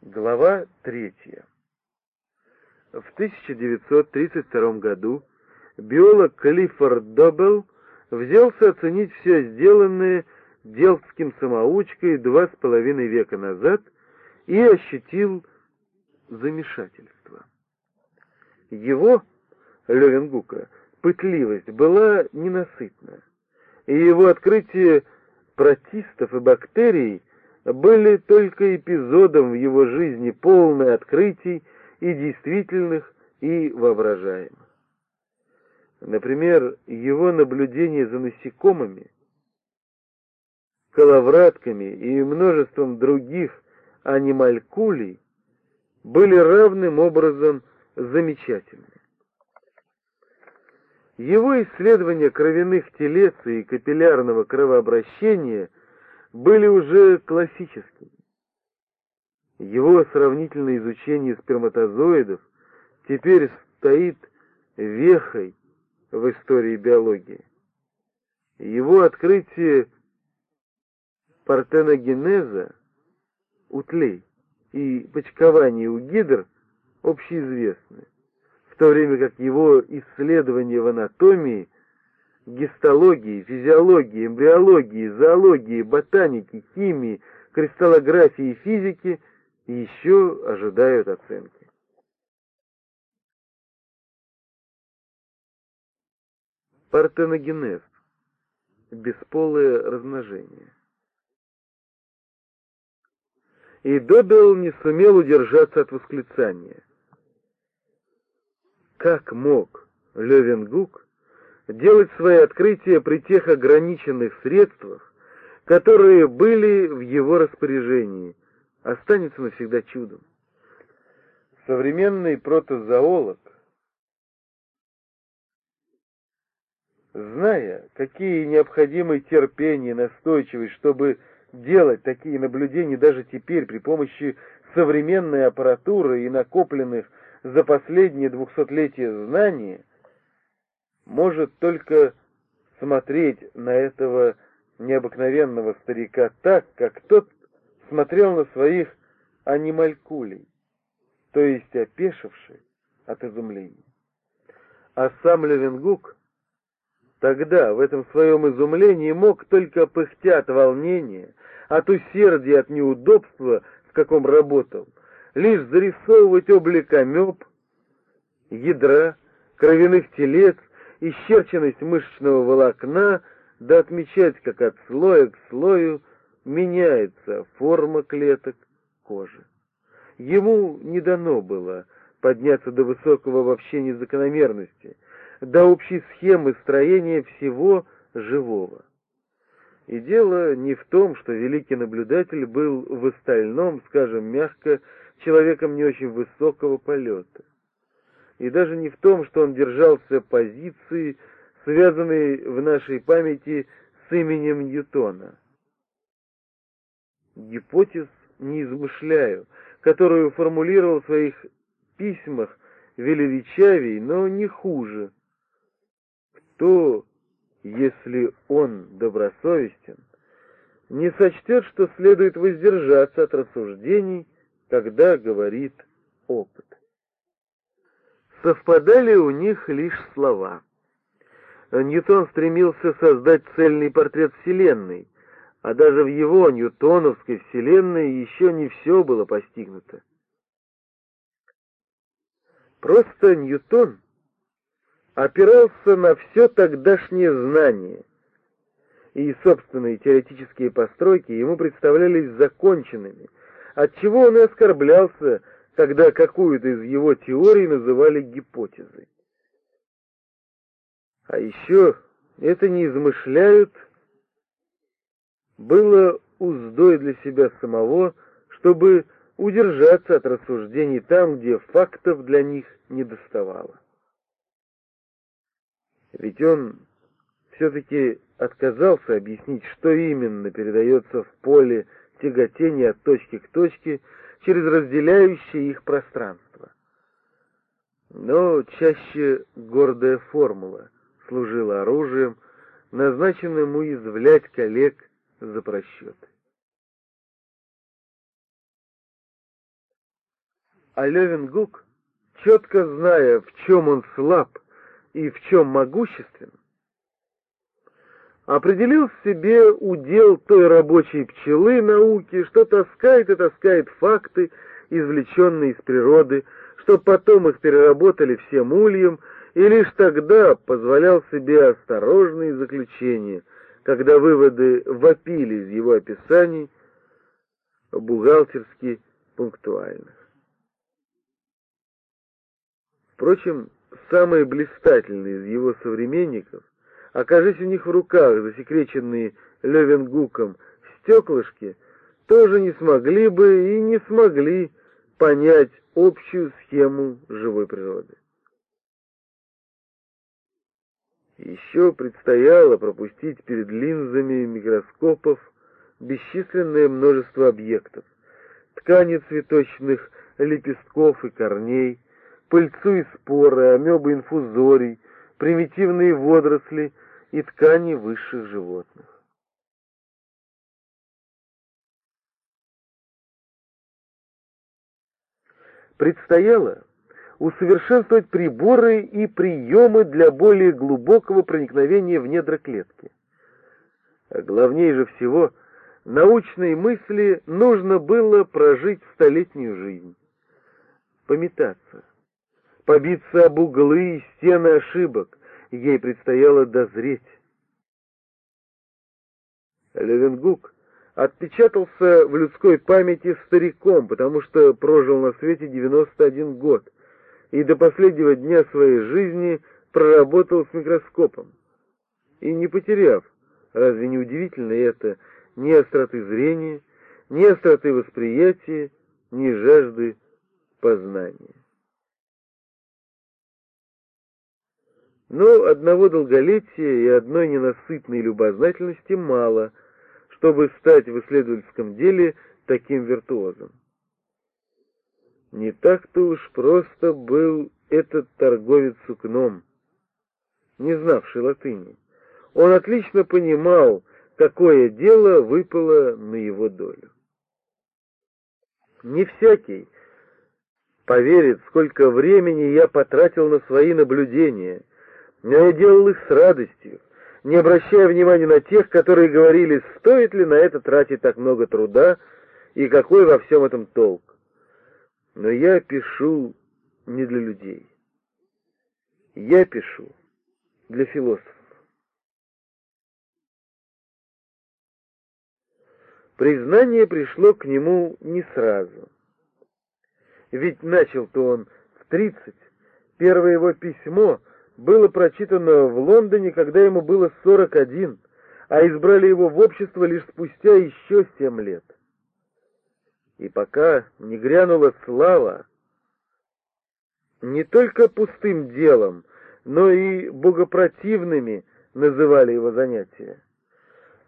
Глава третья. В 1932 году биолог Клиффорд Доббелл взялся оценить все сделанное делftским самоучкой два с половиной века назад и ощутил замешательство. Его, Левенгука, пытливость была ненасытна, и его открытие протистов и бактерий были только эпизодом в его жизни, полной открытий и действительных, и воображаемых. Например, его наблюдения за насекомыми, коловратками и множеством других анималькулей были равным образом замечательны. Его исследования кровяных телец и капиллярного кровообращения были уже классическими. Его сравнительное изучение сперматозоидов теперь стоит вехой в истории биологии. Его открытие партеногенеза у тлей и почкования у гидр общеизвестны, в то время как его исследования в анатомии, гистологии, физиологии, эмбриологии, зоологии, ботаники, химии, кристаллографии и физики еще ожидают оценки. Партеногенез. Бесполое размножение. И Добел не сумел удержаться от восклицания. Как мог Левенгук делать свои открытия при тех ограниченных средствах, которые были в его распоряжении, останется навсегда чудом. Современный протозоолог Зная, какие необходимы терпение и настойчивость, чтобы делать такие наблюдения даже теперь при помощи современной аппаратуры и накопленных за последние двухсотлетия знаний, может только смотреть на этого необыкновенного старика так, как тот смотрел на своих анималькулей, то есть опешивший от изумления. А сам Левенгук Тогда, в этом своем изумлении, мог только пыхтя от волнения, от усердия, от неудобства, в каком работал, лишь зарисовывать облик амеб, ядра, кровяных телец, исчерченность мышечного волокна, да отмечать, как от слоя к слою меняется форма клеток кожи. Ему не дано было подняться до высокого в общении закономерности — до общей схемы строения всего живого. И дело не в том, что великий наблюдатель был в остальном, скажем мягко, человеком не очень высокого полета. И даже не в том, что он держался позиции, связанной в нашей памяти с именем Ньютона. Гипотез не измышляю, которую формулировал в своих письмах величавей, но не хуже – кто, если он добросовестен, не сочтет, что следует воздержаться от рассуждений, когда говорит опыт. Совпадали у них лишь слова. Ньютон стремился создать цельный портрет Вселенной, а даже в его ньютоновской Вселенной еще не все было постигнуто. Просто Ньютон опирался на все тогдашнее знание, и собственные теоретические постройки ему представлялись законченными, отчего он и оскорблялся, когда какую-то из его теорий называли гипотезой. А еще это не измышляют, было уздой для себя самого, чтобы удержаться от рассуждений там, где фактов для них не доставало. Ведь он все-таки отказался объяснить, что именно передается в поле тяготения от точки к точке через разделяющее их пространство. Но чаще гордая формула служила оружием, назначенным уязвлять коллег за просчеты. А Левингук, четко зная, в чем он слаб и в чем могуществен, определил себе удел той рабочей пчелы науки, что таскает и таскает факты, извлеченные из природы, что потом их переработали всем ульем, и лишь тогда позволял себе осторожные заключения, когда выводы вопили из его описаний, бухгалтерски пунктуальных. Впрочем, самые блистательные из его современников, окажись у них в руках засекреченные Левенгуком стеклышки, тоже не смогли бы и не смогли понять общую схему живой природы. Еще предстояло пропустить перед линзами микроскопов бесчисленное множество объектов, ткани цветочных лепестков и корней, пыльцу и споры, амебы инфузорий, примитивные водоросли и ткани высших животных. Предстояло усовершенствовать приборы и приемы для более глубокого проникновения в недра клетки. А главнее же всего, научной мысли нужно было прожить столетнюю жизнь, пометаться, побиться об углы и стены ошибок, ей предстояло дозреть. Левенгук отпечатался в людской памяти стариком, потому что прожил на свете 91 год и до последнего дня своей жизни проработал с микроскопом. И не потеряв, разве не удивительно это, ни остроты зрения, ни остроты восприятия, ни жажды познания. Но одного долголетия и одной ненасытной любознательности мало, чтобы стать в исследовательском деле таким виртуозом. Не так-то уж просто был этот торговец сукном, не знавший латыни. Он отлично понимал, какое дело выпало на его долю. Не всякий поверит, сколько времени я потратил на свои наблюдения, но я делал их с радостью, не обращая внимания на тех, которые говорили, стоит ли на это тратить так много труда и какой во всем этом толк. Но я пишу не для людей. Я пишу для философов. Признание пришло к нему не сразу. Ведь начал-то он в тридцать. Первое его письмо было прочитано в Лондоне, когда ему было 41, а избрали его в общество лишь спустя еще семь лет. И пока не грянула слава, не только пустым делом, но и богопротивными называли его занятия.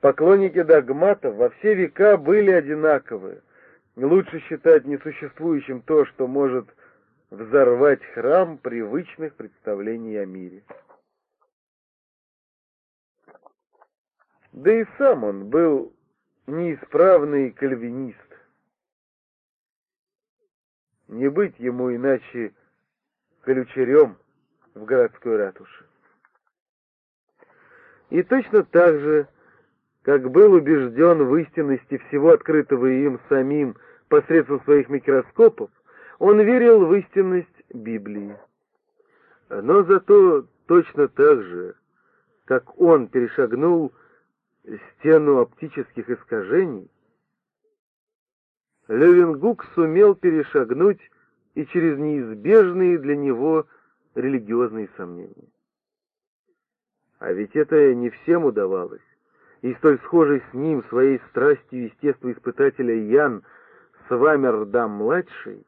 Поклонники догматов во все века были одинаковы. Лучше считать несуществующим то, что может взорвать храм привычных представлений о мире. Да и сам он был неисправный кальвинист. Не быть ему иначе колючерем в городской ратуше. И точно так же, как был убежден в истинности всего открытого им самим посредством своих микроскопов, он верил в истинность Библии. Но зато точно так же, как он перешагнул стену оптических искажений, Левенгук сумел перешагнуть и через неизбежные для него религиозные сомнения. А ведь это не всем удавалось, и столь схожий с ним своей страстью естествоиспытателя Ян Свамердам-младший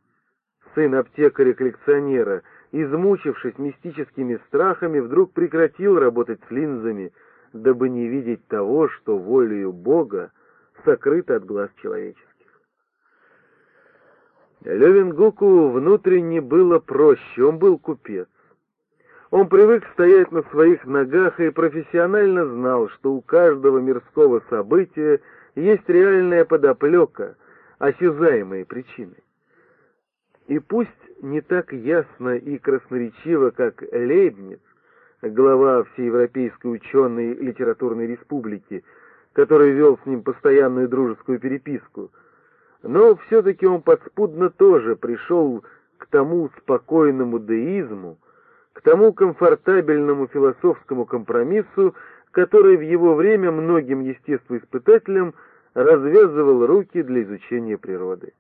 сын аптекаря-коллекционера, измучившись мистическими страхами, вдруг прекратил работать с линзами, дабы не видеть того, что волею Бога сокрыто от глаз человеческих. Левенгуку внутренне было проще, он был купец. Он привык стоять на своих ногах и профессионально знал, что у каждого мирского события есть реальная подоплека, осязаемые причины. И пусть не так ясно и красноречиво, как Лейбниц, глава Всеевропейской ученой литературной республики, который вел с ним постоянную дружескую переписку, но все-таки он подспудно тоже пришел к тому спокойному деизму, к тому комфортабельному философскому компромиссу, который в его время многим естествоиспытателям развязывал руки для изучения природы.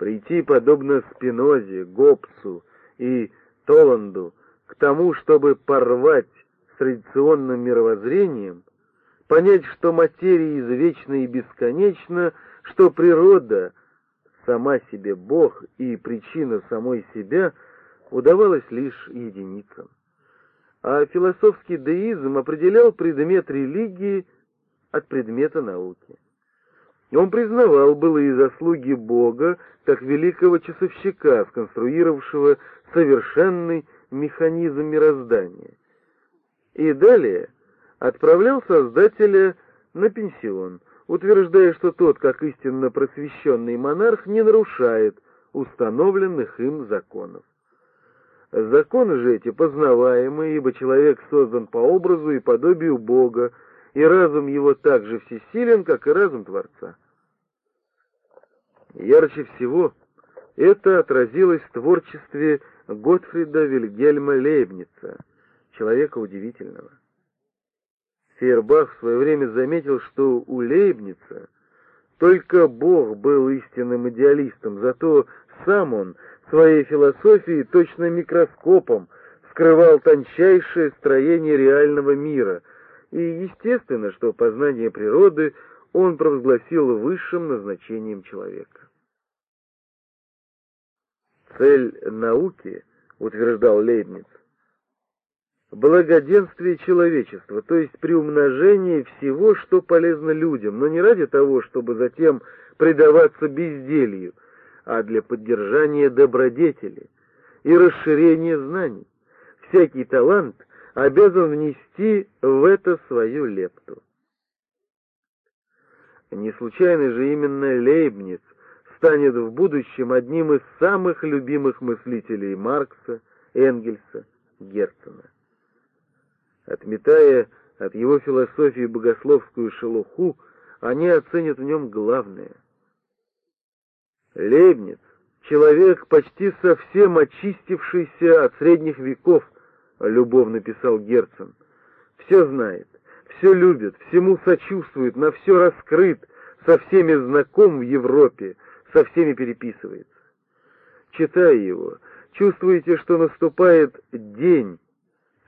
Прийти, подобно Спинозе, Гоббсу и Толанду, к тому, чтобы порвать с традиционным мировоззрением, понять, что материя извечна и бесконечна, что природа сама себе Бог и причина самой себя, удавалось лишь единицам. А философский деизм определял предмет религии от предмета науки. Он признавал былые заслуги Бога как великого часовщика, сконструировавшего совершенный механизм мироздания. И далее отправлял Создателя на пенсион, утверждая, что тот, как истинно просвещенный монарх, не нарушает установленных им законов. Законы же эти познаваемы, ибо человек создан по образу и подобию Бога, и разум его так же всесилен, как и разум Творца. Ярче всего это отразилось в творчестве Готфрида Вильгельма Лейбница, человека удивительного. Фейербах в свое время заметил, что у Лейбница только Бог был истинным идеалистом, зато сам он своей философией точно микроскопом скрывал тончайшее строение реального мира, и естественно, что познание природы он провозгласил высшим назначением человека. Цель науки, утверждал Лейбниц, благоденствие человечества, то есть приумножение всего, что полезно людям, но не ради того, чтобы затем предаваться безделью, а для поддержания добродетели и расширения знаний. Всякий талант обязан внести в это свою лепту. Не случайно же именно Лейбниц станет в будущем одним из самых любимых мыслителей Маркса, Энгельса, Герцена. Отметая от его философии богословскую шелуху, они оценят в нем главное. Лейбниц — человек, почти совсем очистившийся от средних веков, любовно писал Герцен. Все знает, все любит, всему сочувствует, на все раскрыт, со всеми знаком в Европе, со всеми переписывается. Читая его, чувствуете, что наступает день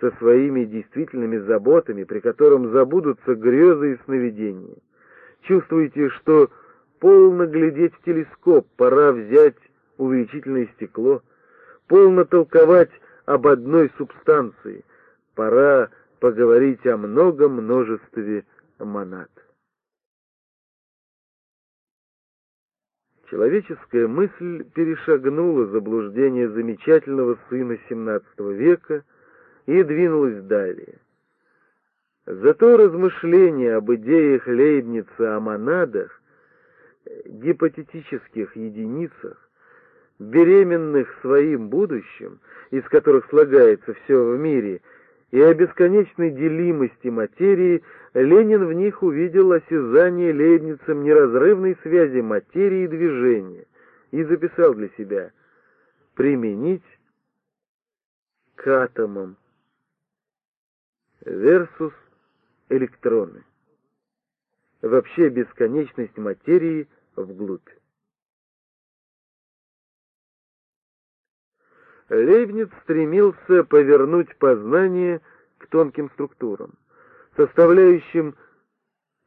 со своими действительными заботами, при котором забудутся грезы и сновидения. Чувствуете, что полно глядеть в телескоп, пора взять увеличительное стекло, полно толковать об одной субстанции, пора поговорить о многом множестве монад. Человеческая мысль перешагнула заблуждение замечательного сына XVII века и двинулась далее. Зато размышления об идеях Лейбница о монадах, гипотетических единицах, беременных своим будущим, из которых слагается все в мире, и о бесконечной делимости материи, Ленин в них увидел осязание Лейбницем неразрывной связи материи и движения и записал для себя «применить к атомам versus электроны». Вообще бесконечность материи вглубь. Лейбниц стремился повернуть познание к тонким структурам, составляющим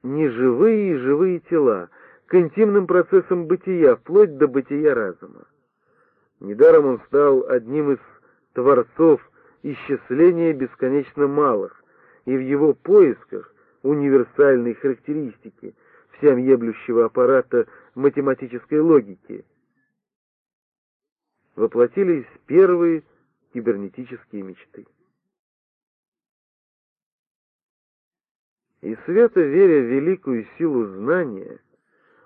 неживые и живые тела, к интимным процессам бытия, вплоть до бытия разума. Недаром он стал одним из творцов исчисления бесконечно малых, и в его поисках универсальной характеристики всеобъемлющего аппарата математической логики – воплотились первые кибернетические мечты. И свято веря в великую силу знания,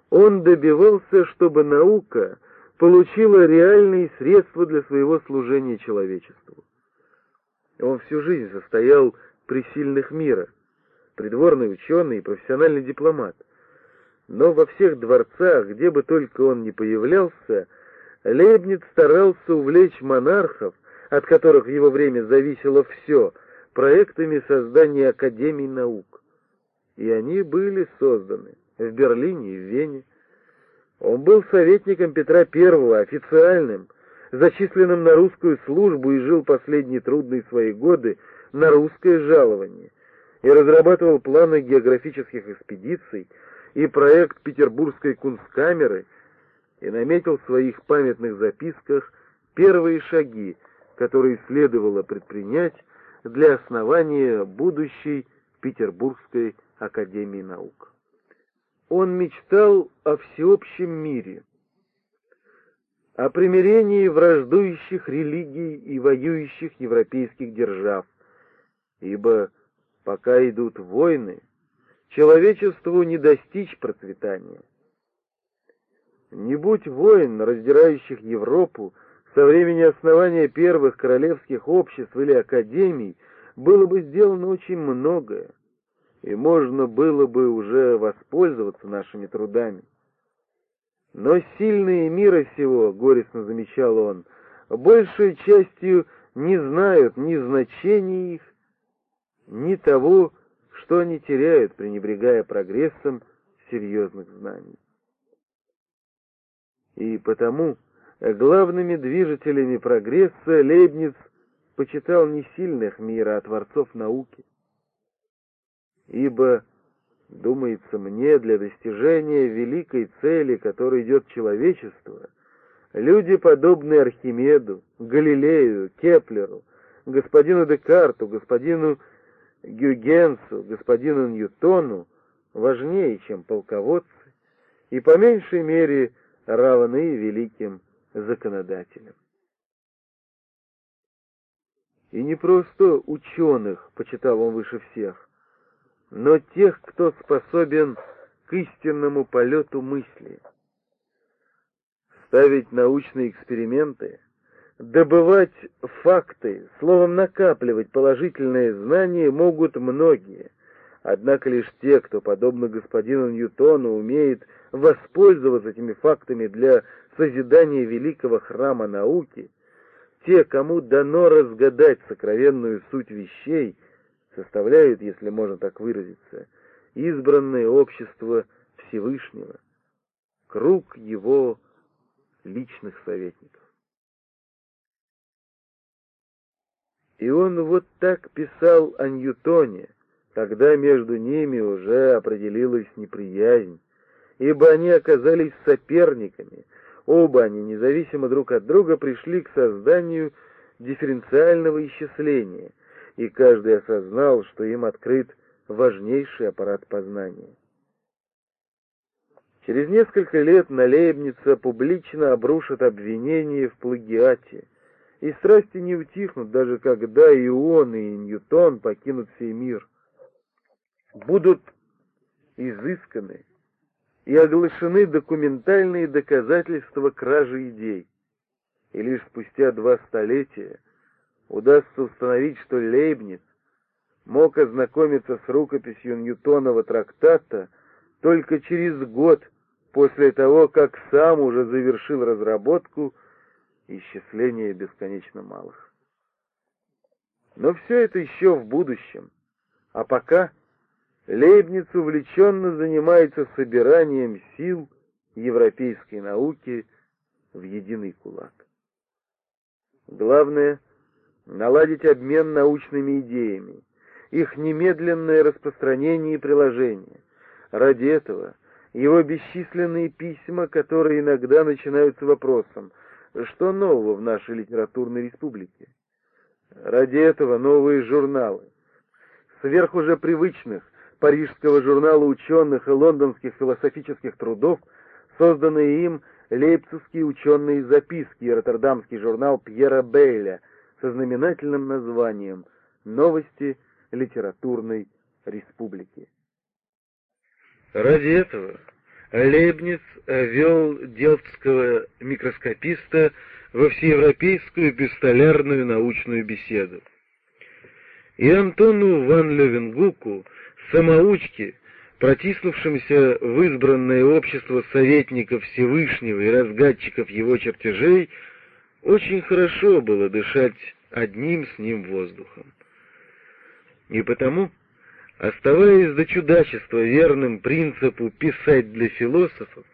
он добивался, чтобы наука получила реальные средства для своего служения человечеству. Он всю жизнь состоял при сильных мира, придворный ученый и профессиональный дипломат. Но во всех дворцах, где бы только он ни появлялся, Лейбниц старался увлечь монархов, от которых в его время зависело все, проектами создания Академий наук. И они были созданы в Берлине и в Вене. Он был советником Петра I, официальным, зачисленным на русскую службу и жил последние трудные свои годы на русское жалование, и разрабатывал планы географических экспедиций и проект Петербургской кунсткамеры, и наметил в своих памятных записках первые шаги, которые следовало предпринять для основания будущей Петербургской академии наук. Он мечтал о всеобщем мире, о примирении враждующих религий и воюющих европейских держав, ибо пока идут войны, человечеству не достичь процветания. Не будь войн, раздирающих Европу, со времени основания первых королевских обществ или академий, было бы сделано очень многое и можно было бы уже воспользоваться нашими трудами. Но сильные мира сего, горестно замечал он, большей частью не знают ни значения их, ни того, что они теряют, пренебрегая прогрессом серьезных знаний. И потому главными движителями прогресса Лейбниц почитал не сильных мира, а творцов науки. Ибо, думается мне, для достижения великой цели, которой идет человечество, люди, подобные Архимеду, Галилею, Кеплеру, господину Декарту, господину Гюгенсу, господину Ньютону, важнее, чем полководцы, и по меньшей мере равны великим законодателям. И не просто ученых почитал он выше всех, но тех, кто способен к истинному полету мысли. Ставить научные эксперименты, добывать факты, словом, накапливать положительные знания могут многие. Однако лишь те, кто, подобно господину Ньютону, умеет воспользоваться этими фактами для созидания великого храма науки, те, кому дано разгадать сокровенную суть вещей — составляют, если можно так выразиться, избранное общество Всевышнего, круг его личных советников. И он вот так писал о Ньютоне, когда между ними уже определилась неприязнь, ибо они оказались соперниками, оба они, независимо друг от друга, пришли к созданию дифференциального исчисления, и каждый осознал, что им открыт важнейший аппарат познания. Через несколько лет на Лейбница публично обрушат обвинения в плагиате, и страсти не утихнут, даже когда и он, и Ньютон покинут сей мир. Будут изысканы и оглашены документальные доказательства кражи идей. И лишь спустя два столетия удастся установить, что Лейбниц мог ознакомиться с рукописью Ньютонова трактата только через год после того, как сам уже завершил разработку исчисления бесконечно малых. Но все это еще в будущем, а пока Лейбниц увлеченно занимается собиранием сил европейской науки в единый кулак. Главное — наладить обмен научными идеями, их немедленное распространение и приложение. Ради этого его бесчисленные письма, которые иногда начинаются вопросом «Что нового в нашей литературной республике?» Ради этого новые журналы. Сверх уже привычных парижского журнала ученых и лондонских философических трудов, созданные им лейпцигские ученые записки и роттердамский журнал Пьера Бейля – со знаменательным названием «Новости литературной республики». Ради этого Лейбниц вел делфтского микроскописта во всеевропейскую пистолярную научную беседу. И Антону ван Левенгуку, самоучке, протиснувшимся в избранное общество советников Всевышнего и разгадчиков его чертежей, очень хорошо было дышать одним с ним воздухом. И потому, оставаясь до чудачества верным принципу «писать для философов»,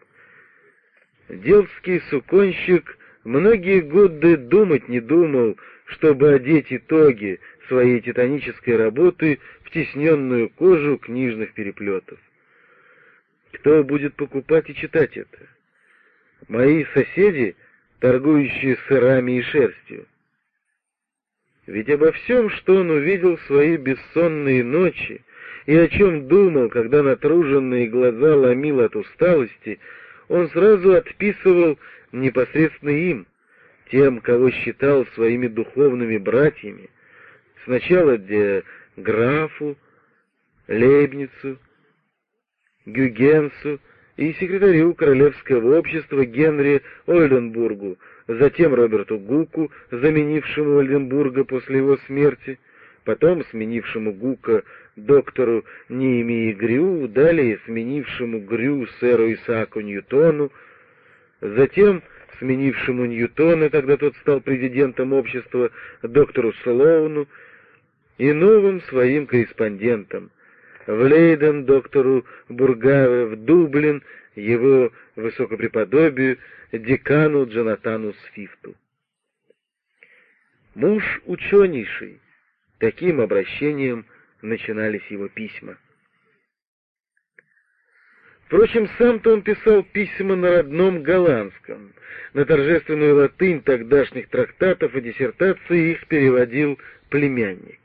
Делский суконщик многие годы думать не думал, чтобы одеть итоги своей титанической работы в кожу книжных переплетов. Кто будет покупать и читать это? Мои соседи, торгующие сырами и шерстью. Ведь обо всем, что он увидел в свои бессонные ночи, и о чем думал, когда натруженные глаза ломил от усталости, он сразу отписывал непосредственно им, тем, кого считал своими духовными братьями, сначала де графу, Лейбницу, Гюгенсу и секретарю Королевского общества Генри Ольденбургу, затем Роберту Гуку, заменившему Ольденбурга после его смерти, потом сменившему Гука доктору Неемии Грю, далее сменившему Грю сэру Исааку Ньютону, затем сменившему Ньютона, когда тот стал президентом общества, доктору Слоуну, и новым своим корреспондентом, в Лейден доктору Бургаве, в Дублин его высокопреподобию декану Джонатану Свифту. Муж ученейший, таким обращением начинались его письма. Впрочем, сам-то он писал письма на родном голландском, на торжественную латынь тогдашних трактатов и диссертаций их переводил племянник.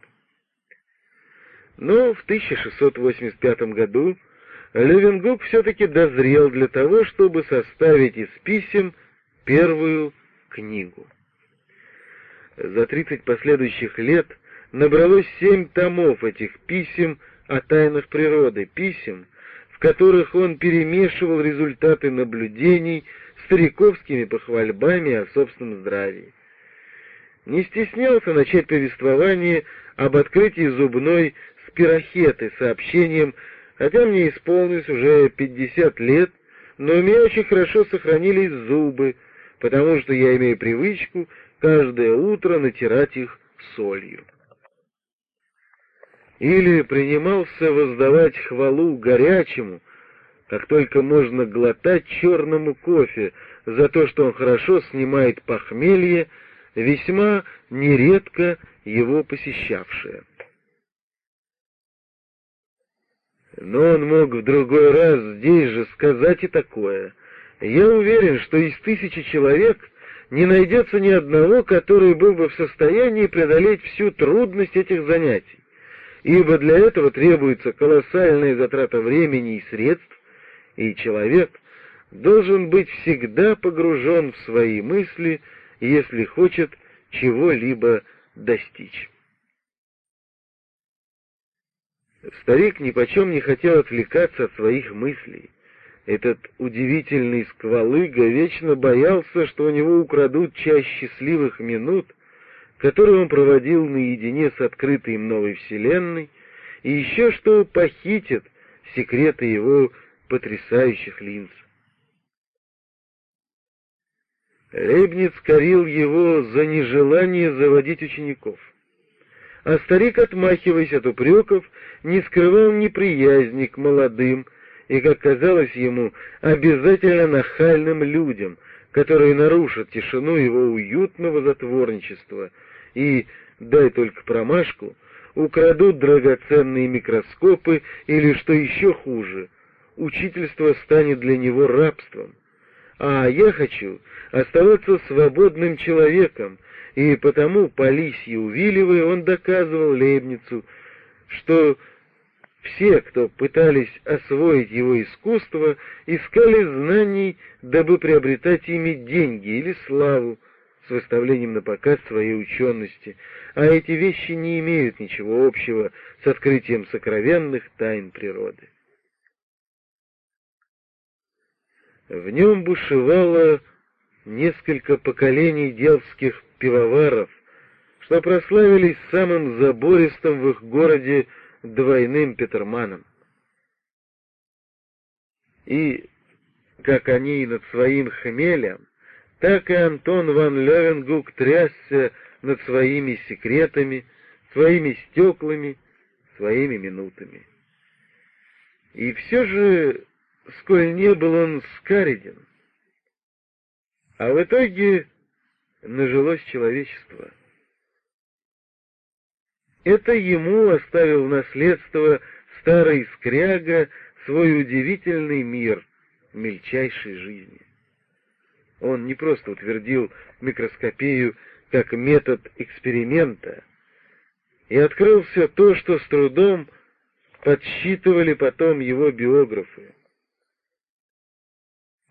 Но в 1685 году Левенгук все-таки дозрел для того, чтобы составить из писем первую книгу. За тридцать последующих лет набралось семь томов этих писем о тайнах природы, писем, в которых он перемешивал результаты наблюдений стариковскими похвальбами о собственном здравии. Не стеснялся начать повествование об открытии зубной спирохеты сообщением, хотя мне исполнилось уже пятьдесят лет, но у меня очень хорошо сохранились зубы, потому что я имею привычку каждое утро натирать их солью. Или принимался воздавать хвалу горячему, как только можно глотать черному кофе за то, что он хорошо снимает похмелье, весьма нередко его посещавшее. Но он мог в другой раз здесь же сказать и такое. Я уверен, что из тысячи человек не найдется ни одного, который был бы в состоянии преодолеть всю трудность этих занятий, ибо для этого требуется колоссальная затрата времени и средств, и человек должен быть всегда погружен в свои мысли, если хочет чего-либо достичь. Старик нипочем не хотел отвлекаться от своих мыслей. Этот удивительный сквалыга вечно боялся, что у него украдут часть счастливых минут, которые он проводил наедине с открытой им новой вселенной, и еще что похитят секреты его потрясающих линз. Лейбниц корил его за нежелание заводить учеников а старик, отмахиваясь от упреков, не скрывал неприязни к молодым и, как казалось ему, обязательно нахальным людям, которые нарушат тишину его уютного затворничества и, дай только промашку, украдут драгоценные микроскопы или, что еще хуже, учительство станет для него рабством. А я хочу оставаться свободным человеком, и потому по лисье увиливая он доказывал Лейбницу, что все, кто пытались освоить его искусство, искали знаний, дабы приобретать ими деньги или славу с выставлением на показ своей учености, а эти вещи не имеют ничего общего с открытием сокровенных тайн природы. В нем бушевало несколько поколений делских пивоваров, что прославились самым забористым в их городе двойным Петерманом. И, как они над своим хмелем, так и Антон ван Левенгук трясся над своими секретами, своими стеклами, своими минутами. И все же, сколь не был он скариден, а в итоге нажилось человечество. Это ему оставил в наследство старый скряга свой удивительный мир мельчайшей жизни. Он не просто утвердил микроскопию как метод эксперимента и открыл все то, что с трудом подсчитывали потом его биографы.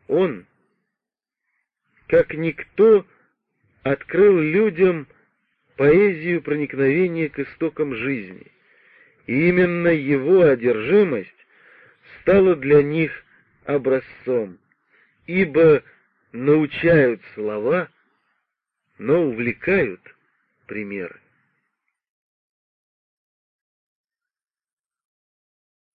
Он, как никто, открыл людям поэзию проникновения к истокам жизни, и именно его одержимость стала для них образцом, ибо научают слова, но увлекают примеры.